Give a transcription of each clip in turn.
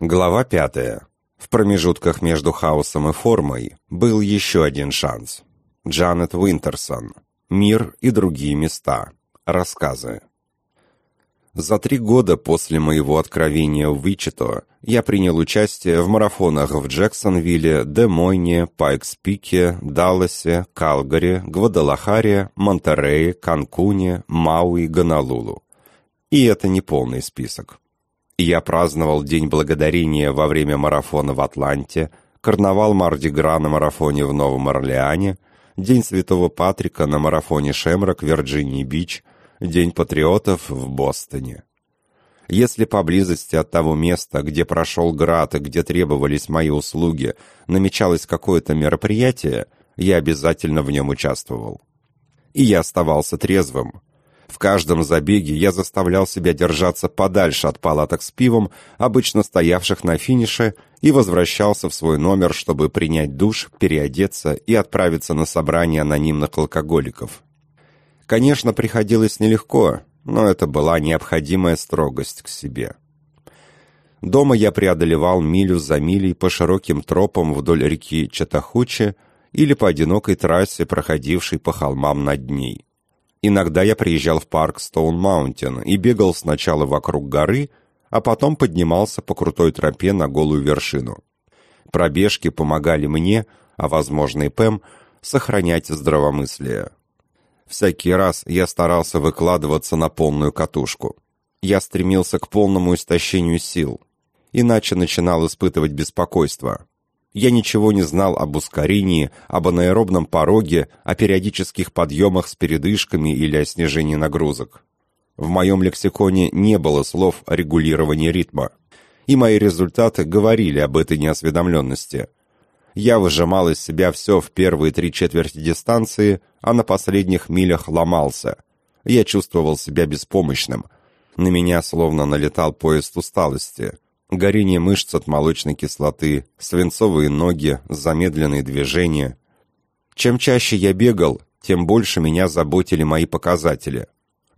Глава пятая. В промежутках между хаосом и формой был еще один шанс. Джанет Уинтерсон. Мир и другие места. Рассказы. За три года после моего откровения в Вичито я принял участие в марафонах в Джексонвилле, Де-Мойне, Пайкс-Пике, Далласе, Калгари, Гвадалахаре, Монтерее, Канкуне, Мауи, Гонолулу. И это не полный список. Я праздновал День Благодарения во время марафона в Атланте, карнавал Марди-Гра на марафоне в Новом Орлеане, День Святого Патрика на марафоне Шемрак, Вирджинии-Бич, День патриотов в Бостоне. Если поблизости от того места, где прошел град и где требовались мои услуги, намечалось какое-то мероприятие, я обязательно в нем участвовал. И я оставался трезвым, в каждом забеге я заставлял себя держаться подальше от палаток с пивом, обычно стоявших на финише, и возвращался в свой номер, чтобы принять душ, переодеться и отправиться на собрание анонимных алкоголиков. Конечно, приходилось нелегко, но это была необходимая строгость к себе. Дома я преодолевал милю за милей по широким тропам вдоль реки Чатахучи или по одинокой трассе, проходившей по холмам над ней. Иногда я приезжал в парк Стоун-Маунтин и бегал сначала вокруг горы, а потом поднимался по крутой тропе на голую вершину. Пробежки помогали мне, а возможно и Пэм, сохранять здравомыслие. Всякий раз я старался выкладываться на полную катушку. Я стремился к полному истощению сил, иначе начинал испытывать беспокойство. Я ничего не знал об ускорении, об анаэробном пороге, о периодических подъемах с передышками или о снижении нагрузок. В моем лексиконе не было слов о регулировании ритма. И мои результаты говорили об этой неосведомленности. Я выжимал из себя все в первые три четверти дистанции, а на последних милях ломался. Я чувствовал себя беспомощным. На меня словно налетал поезд усталости горение мышц от молочной кислоты, свинцовые ноги, замедленные движения. Чем чаще я бегал, тем больше меня заботили мои показатели.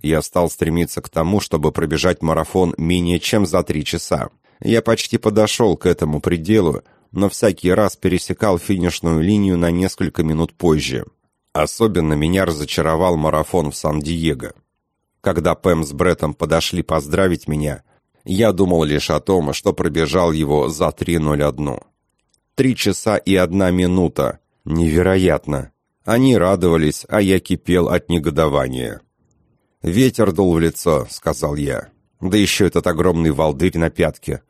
Я стал стремиться к тому, чтобы пробежать марафон менее чем за три часа. Я почти подошел к этому пределу, но всякий раз пересекал финишную линию на несколько минут позже. Особенно меня разочаровал марафон в Сан-Диего. Когда Пэм с Бреттом подошли поздравить меня, я думал лишь о том, что пробежал его за 3.01. Три часа и одна минута. Невероятно. Они радовались, а я кипел от негодования. «Ветер дул в лицо», — сказал я. «Да еще этот огромный волдырь на пятке».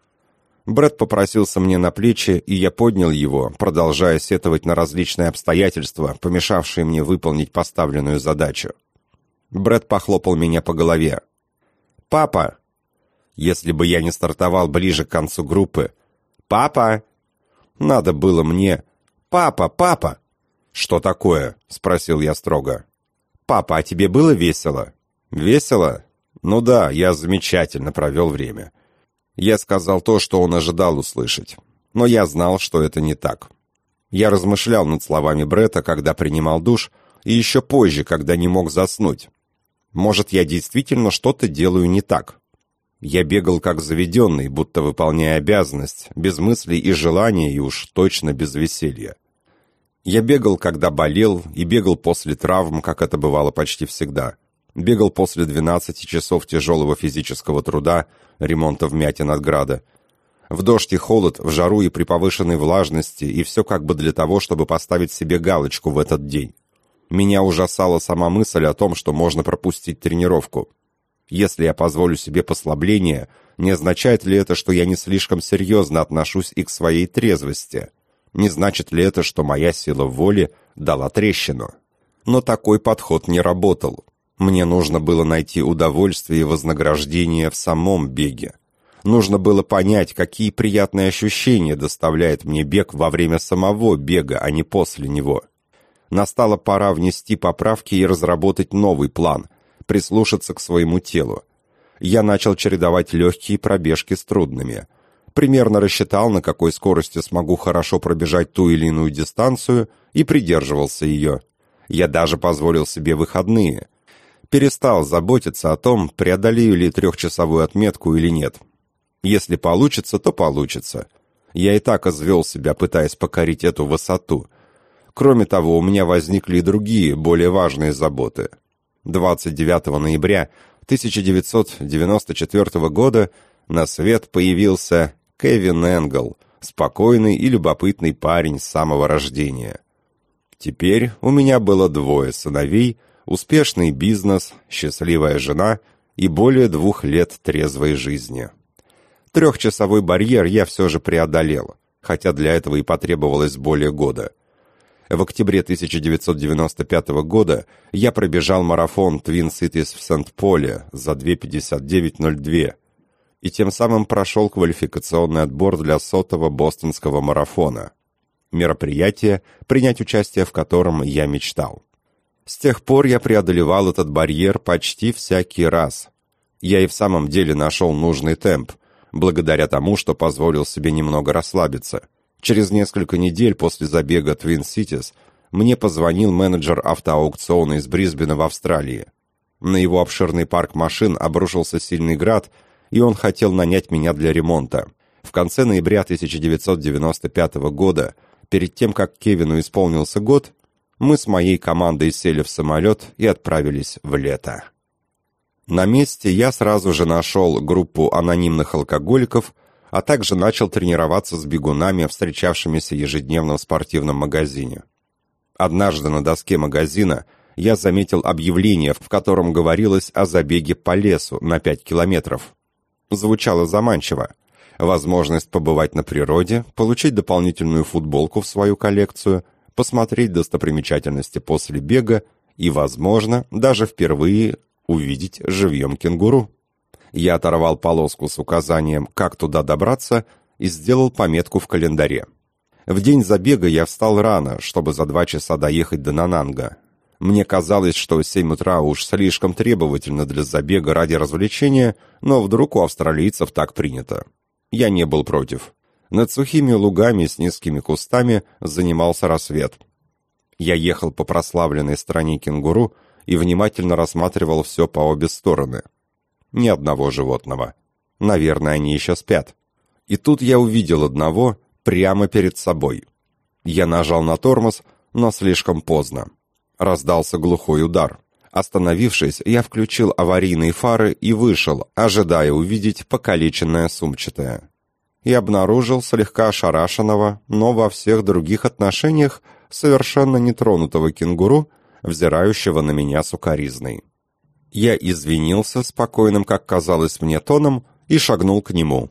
Брэд попросился мне на плечи, и я поднял его, продолжая сетовать на различные обстоятельства, помешавшие мне выполнить поставленную задачу. Брэд похлопал меня по голове. «Папа, если бы я не стартовал ближе к концу группы. «Папа!» Надо было мне... «Папа, папа!» «Что такое?» — спросил я строго. «Папа, а тебе было весело?» «Весело? Ну да, я замечательно провел время». Я сказал то, что он ожидал услышать. Но я знал, что это не так. Я размышлял над словами Брета, когда принимал душ, и еще позже, когда не мог заснуть. Может, я действительно что-то делаю не так. Я бегал как заведенный, будто выполняя обязанность, без мыслей и желания и уж точно без веселья. Я бегал, когда болел, и бегал после травм, как это бывало почти всегда. Бегал после 12 часов тяжелого физического труда, ремонта вмятин от града. В дождь и холод, в жару и при повышенной влажности, и все как бы для того, чтобы поставить себе галочку в этот день. Меня ужасала сама мысль о том, что можно пропустить тренировку. Если я позволю себе послабление, не означает ли это, что я не слишком серьезно отношусь и к своей трезвости? Не значит ли это, что моя сила воли дала трещину? Но такой подход не работал. Мне нужно было найти удовольствие и вознаграждение в самом беге. Нужно было понять, какие приятные ощущения доставляет мне бег во время самого бега, а не после него. Настала пора внести поправки и разработать новый план – прислушаться к своему телу. Я начал чередовать легкие пробежки с трудными. Примерно рассчитал, на какой скорости смогу хорошо пробежать ту или иную дистанцию, и придерживался ее. Я даже позволил себе выходные. Перестал заботиться о том, преодолею ли трехчасовую отметку или нет. Если получится, то получится. Я и так извел себя, пытаясь покорить эту высоту. Кроме того, у меня возникли и другие, более важные заботы. 29 ноября 1994 года на свет появился Кевин Энгл, спокойный и любопытный парень с самого рождения. Теперь у меня было двое сыновей, успешный бизнес, счастливая жена и более двух лет трезвой жизни. Трехчасовой барьер я все же преодолел, хотя для этого и потребовалось более года. В октябре 1995 года я пробежал марафон Twin Cities в Сент-Поле за 2.59.02 и тем самым прошел квалификационный отбор для сотого бостонского марафона. Мероприятие, принять участие в котором я мечтал. С тех пор я преодолевал этот барьер почти всякий раз. Я и в самом деле нашел нужный темп, благодаря тому, что позволил себе немного расслабиться – Через несколько недель после забега Twin Cities мне позвонил менеджер автоаукциона из Брисбена в Австралии. На его обширный парк машин обрушился сильный град, и он хотел нанять меня для ремонта. В конце ноября 1995 года, перед тем, как Кевину исполнился год, мы с моей командой сели в самолет и отправились в лето. На месте я сразу же нашел группу анонимных алкоголиков – а также начал тренироваться с бегунами, встречавшимися ежедневно в спортивном магазине. Однажды на доске магазина я заметил объявление, в котором говорилось о забеге по лесу на 5 километров. Звучало заманчиво. Возможность побывать на природе, получить дополнительную футболку в свою коллекцию, посмотреть достопримечательности после бега и, возможно, даже впервые увидеть живьем кенгуру. Я оторвал полоску с указанием, как туда добраться, и сделал пометку в календаре. В день забега я встал рано, чтобы за два часа доехать до Нананга. Мне казалось, что 7 утра уж слишком требовательно для забега ради развлечения, но вдруг у австралийцев так принято. Я не был против. Над сухими лугами с низкими кустами занимался рассвет. Я ехал по прославленной стране кенгуру и внимательно рассматривал все по обе стороны – ни одного животного. Наверное, они еще спят. И тут я увидел одного прямо перед собой. Я нажал на тормоз, но слишком поздно. Раздался глухой удар. Остановившись, я включил аварийные фары и вышел, ожидая увидеть покалеченное сумчатое. И обнаружил слегка ошарашенного, но во всех других отношениях совершенно нетронутого кенгуру, взирающего на меня сукоризной. Я извинился спокойным, как казалось мне, тоном и шагнул к нему.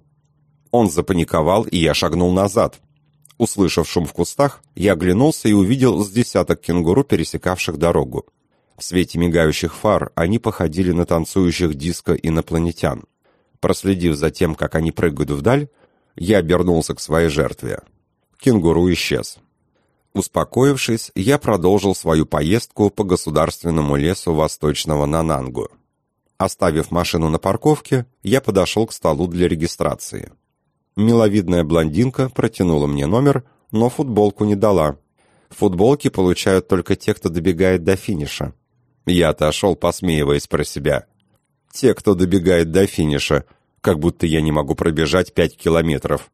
Он запаниковал, и я шагнул назад. Услышав шум в кустах, я оглянулся и увидел с десяток кенгуру, пересекавших дорогу. В свете мигающих фар они походили на танцующих диско-инопланетян. Проследив за тем, как они прыгают вдаль, я обернулся к своей жертве. Кенгуру исчез. Успокоившись, я продолжил свою поездку по государственному лесу восточного Нанангу. Оставив машину на парковке, я подошел к столу для регистрации. Миловидная блондинка протянула мне номер, но футболку не дала. Футболки получают только те, кто добегает до финиша. Я отошел, посмеиваясь про себя. Те, кто добегает до финиша, как будто я не могу пробежать пять километров.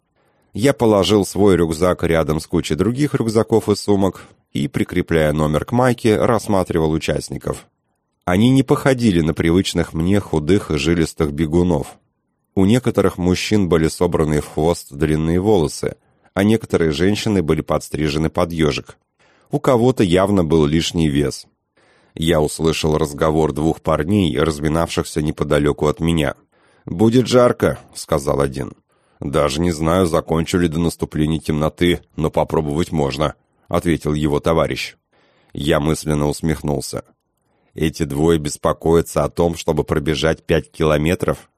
Я положил свой рюкзак рядом с кучей других рюкзаков и сумок и, прикрепляя номер к майке, рассматривал участников. Они не походили на привычных мне худых и жилистых бегунов. У некоторых мужчин были собраны в хвост длинные волосы, а некоторые женщины были подстрижены под ежик. У кого-то явно был лишний вес. Я услышал разговор двух парней, разминавшихся неподалеку от меня. «Будет жарко», — сказал один. «Даже не знаю, закончу ли до наступления темноты, но попробовать можно», — ответил его товарищ. Я мысленно усмехнулся. «Эти двое беспокоятся о том, чтобы пробежать пять километров?»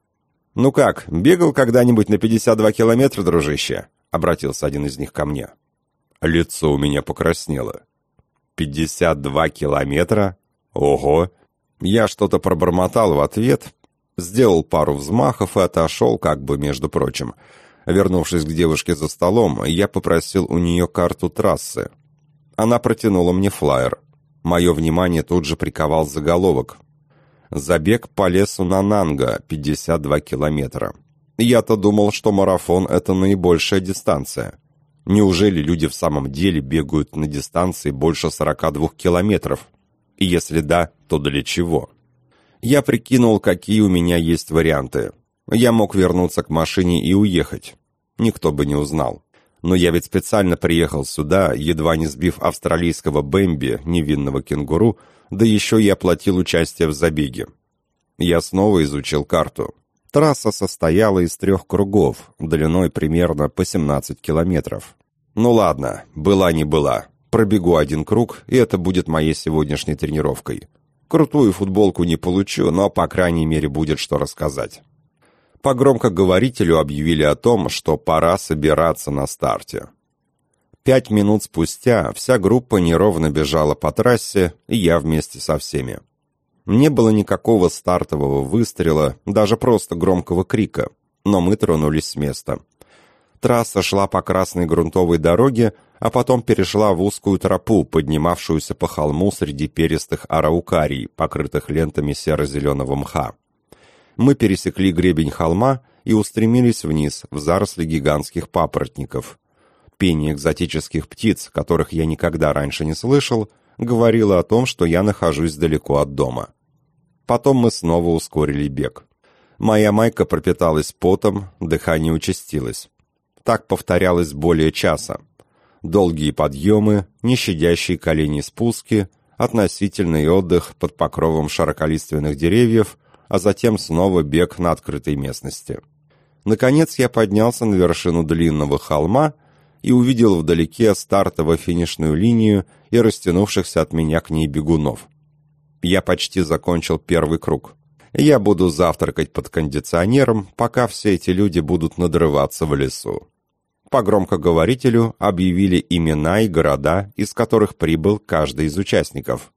«Ну как, бегал когда-нибудь на 52 километра, дружище?» — обратился один из них ко мне. Лицо у меня покраснело. «Пятьдесят два километра? Ого!» Я что-то пробормотал в ответ, сделал пару взмахов и отошел, как бы между прочим. Вернувшись к девушке за столом, я попросил у нее карту трассы. Она протянула мне флаер. Мое внимание тут же приковал заголовок. «Забег по лесу на Нанга, 52 километра». Я-то думал, что марафон — это наибольшая дистанция. Неужели люди в самом деле бегают на дистанции больше 42 километров? И если да, то для чего? Я прикинул, какие у меня есть варианты. Я мог вернуться к машине и уехать. Никто бы не узнал. Но я ведь специально приехал сюда, едва не сбив австралийского Бэмби, невинного кенгуру, да еще и оплатил участие в забеге. Я снова изучил карту. Трасса состояла из трех кругов, длиной примерно по 17 километров. Ну ладно, была не была. Пробегу один круг, и это будет моей сегодняшней тренировкой. Крутую футболку не получу, но, по крайней мере, будет что рассказать. По громкоговорителю объявили о том, что пора собираться на старте. Пять минут спустя вся группа неровно бежала по трассе, и я вместе со всеми. Не было никакого стартового выстрела, даже просто громкого крика, но мы тронулись с места. Трасса шла по красной грунтовой дороге, а потом перешла в узкую тропу, поднимавшуюся по холму среди перистых араукарий, покрытых лентами серо-зеленого мха мы пересекли гребень холма и устремились вниз, в заросли гигантских папоротников. Пение экзотических птиц, которых я никогда раньше не слышал, говорило о том, что я нахожусь далеко от дома. Потом мы снова ускорили бег. Моя майка пропиталась потом, дыхание участилось. Так повторялось более часа. Долгие подъемы, нещадящие колени спуски, относительный отдых под покровом широколиственных деревьев — а затем снова бег на открытой местности. Наконец я поднялся на вершину длинного холма и увидел вдалеке стартово-финишную линию и растянувшихся от меня к ней бегунов. Я почти закончил первый круг. Я буду завтракать под кондиционером, пока все эти люди будут надрываться в лесу. По громкоговорителю объявили имена и города, из которых прибыл каждый из участников.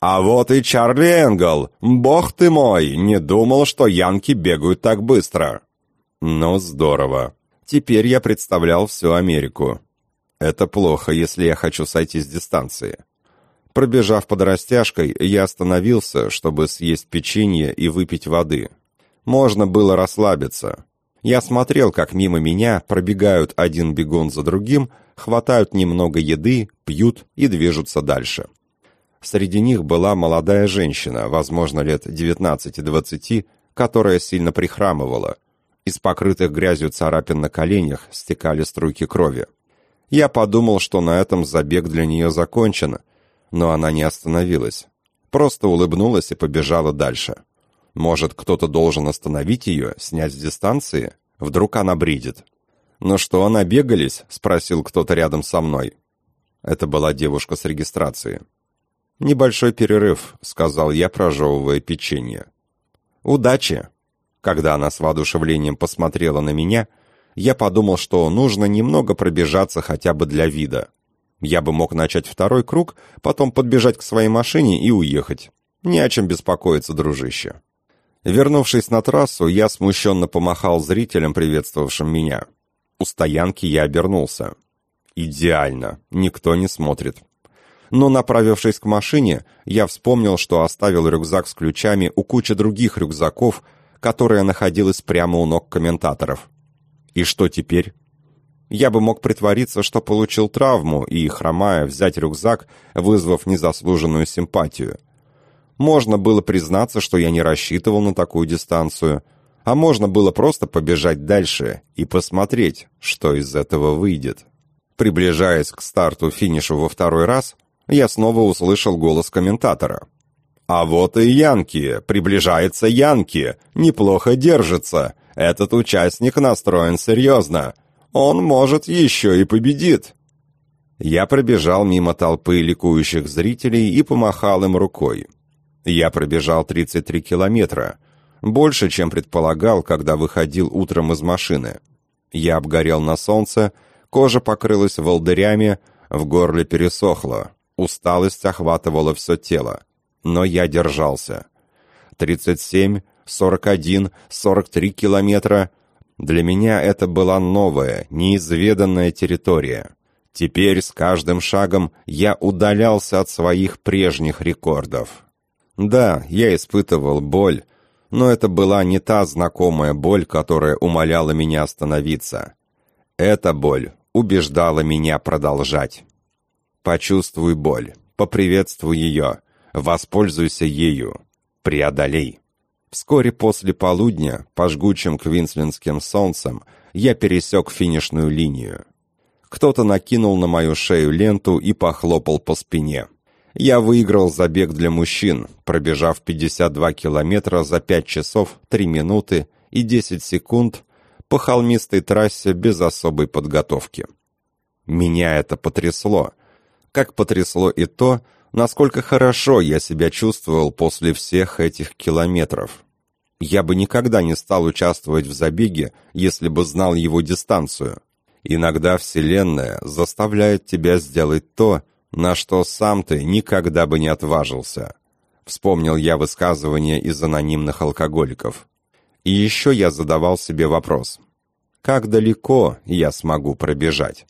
«А вот и Чарли Энгл! Бог ты мой! Не думал, что янки бегают так быстро!» «Ну, здорово. Теперь я представлял всю Америку. Это плохо, если я хочу сойти с дистанции». Пробежав под растяжкой, я остановился, чтобы съесть печенье и выпить воды. Можно было расслабиться. Я смотрел, как мимо меня пробегают один бегун за другим, хватают немного еды, пьют и движутся дальше. Среди них была молодая женщина, возможно, лет 19-20, которая сильно прихрамывала. Из покрытых грязью царапин на коленях стекали струйки крови. Я подумал, что на этом забег для нее закончен, но она не остановилась. Просто улыбнулась и побежала дальше. Может, кто-то должен остановить ее, снять с дистанции? Вдруг она бредит. «Ну что, набегались?» — спросил кто-то рядом со мной. Это была девушка с регистрации. «Небольшой перерыв», — сказал я, прожевывая печенье. «Удачи!» Когда она с воодушевлением посмотрела на меня, я подумал, что нужно немного пробежаться хотя бы для вида. Я бы мог начать второй круг, потом подбежать к своей машине и уехать. Не о чем беспокоиться, дружище. Вернувшись на трассу, я смущенно помахал зрителям, приветствовавшим меня. У стоянки я обернулся. Идеально. Никто не смотрит но, направившись к машине, я вспомнил, что оставил рюкзак с ключами у кучи других рюкзаков, которая находилась прямо у ног комментаторов. И что теперь? Я бы мог притвориться, что получил травму и, хромая, взять рюкзак, вызвав незаслуженную симпатию. Можно было признаться, что я не рассчитывал на такую дистанцию, а можно было просто побежать дальше и посмотреть, что из этого выйдет. Приближаясь к старту-финишу во второй раз, я снова услышал голос комментатора. «А вот и Янки! Приближается Янки! Неплохо держится! Этот участник настроен серьезно! Он, может, еще и победит!» Я пробежал мимо толпы ликующих зрителей и помахал им рукой. Я пробежал 33 километра, больше, чем предполагал, когда выходил утром из машины. Я обгорел на солнце, кожа покрылась волдырями, в горле пересохло. Усталость охватывала все тело, но я держался. 37, 41, 43 километра. Для меня это была новая, неизведанная территория. Теперь с каждым шагом я удалялся от своих прежних рекордов. Да, я испытывал боль, Но это была не та знакомая боль, которая умоляла меня остановиться. Эта боль убеждала меня продолжать. Почувствуй боль, поприветствуй ее, воспользуйся ею, преодолей. Вскоре после полудня, по жгучим квинслендским солнцем, я пересек финишную линию. Кто-то накинул на мою шею ленту и похлопал по спине. Я выиграл забег для мужчин, пробежав 52 километра за 5 часов 3 минуты и 10 секунд по холмистой трассе без особой подготовки. Меня это потрясло. Как потрясло и то, насколько хорошо я себя чувствовал после всех этих километров. Я бы никогда не стал участвовать в забеге, если бы знал его дистанцию. Иногда Вселенная заставляет тебя сделать то, на что сам ты никогда бы не отважился. Вспомнил я высказывание из анонимных алкоголиков. И еще я задавал себе вопрос. Как далеко я смогу пробежать?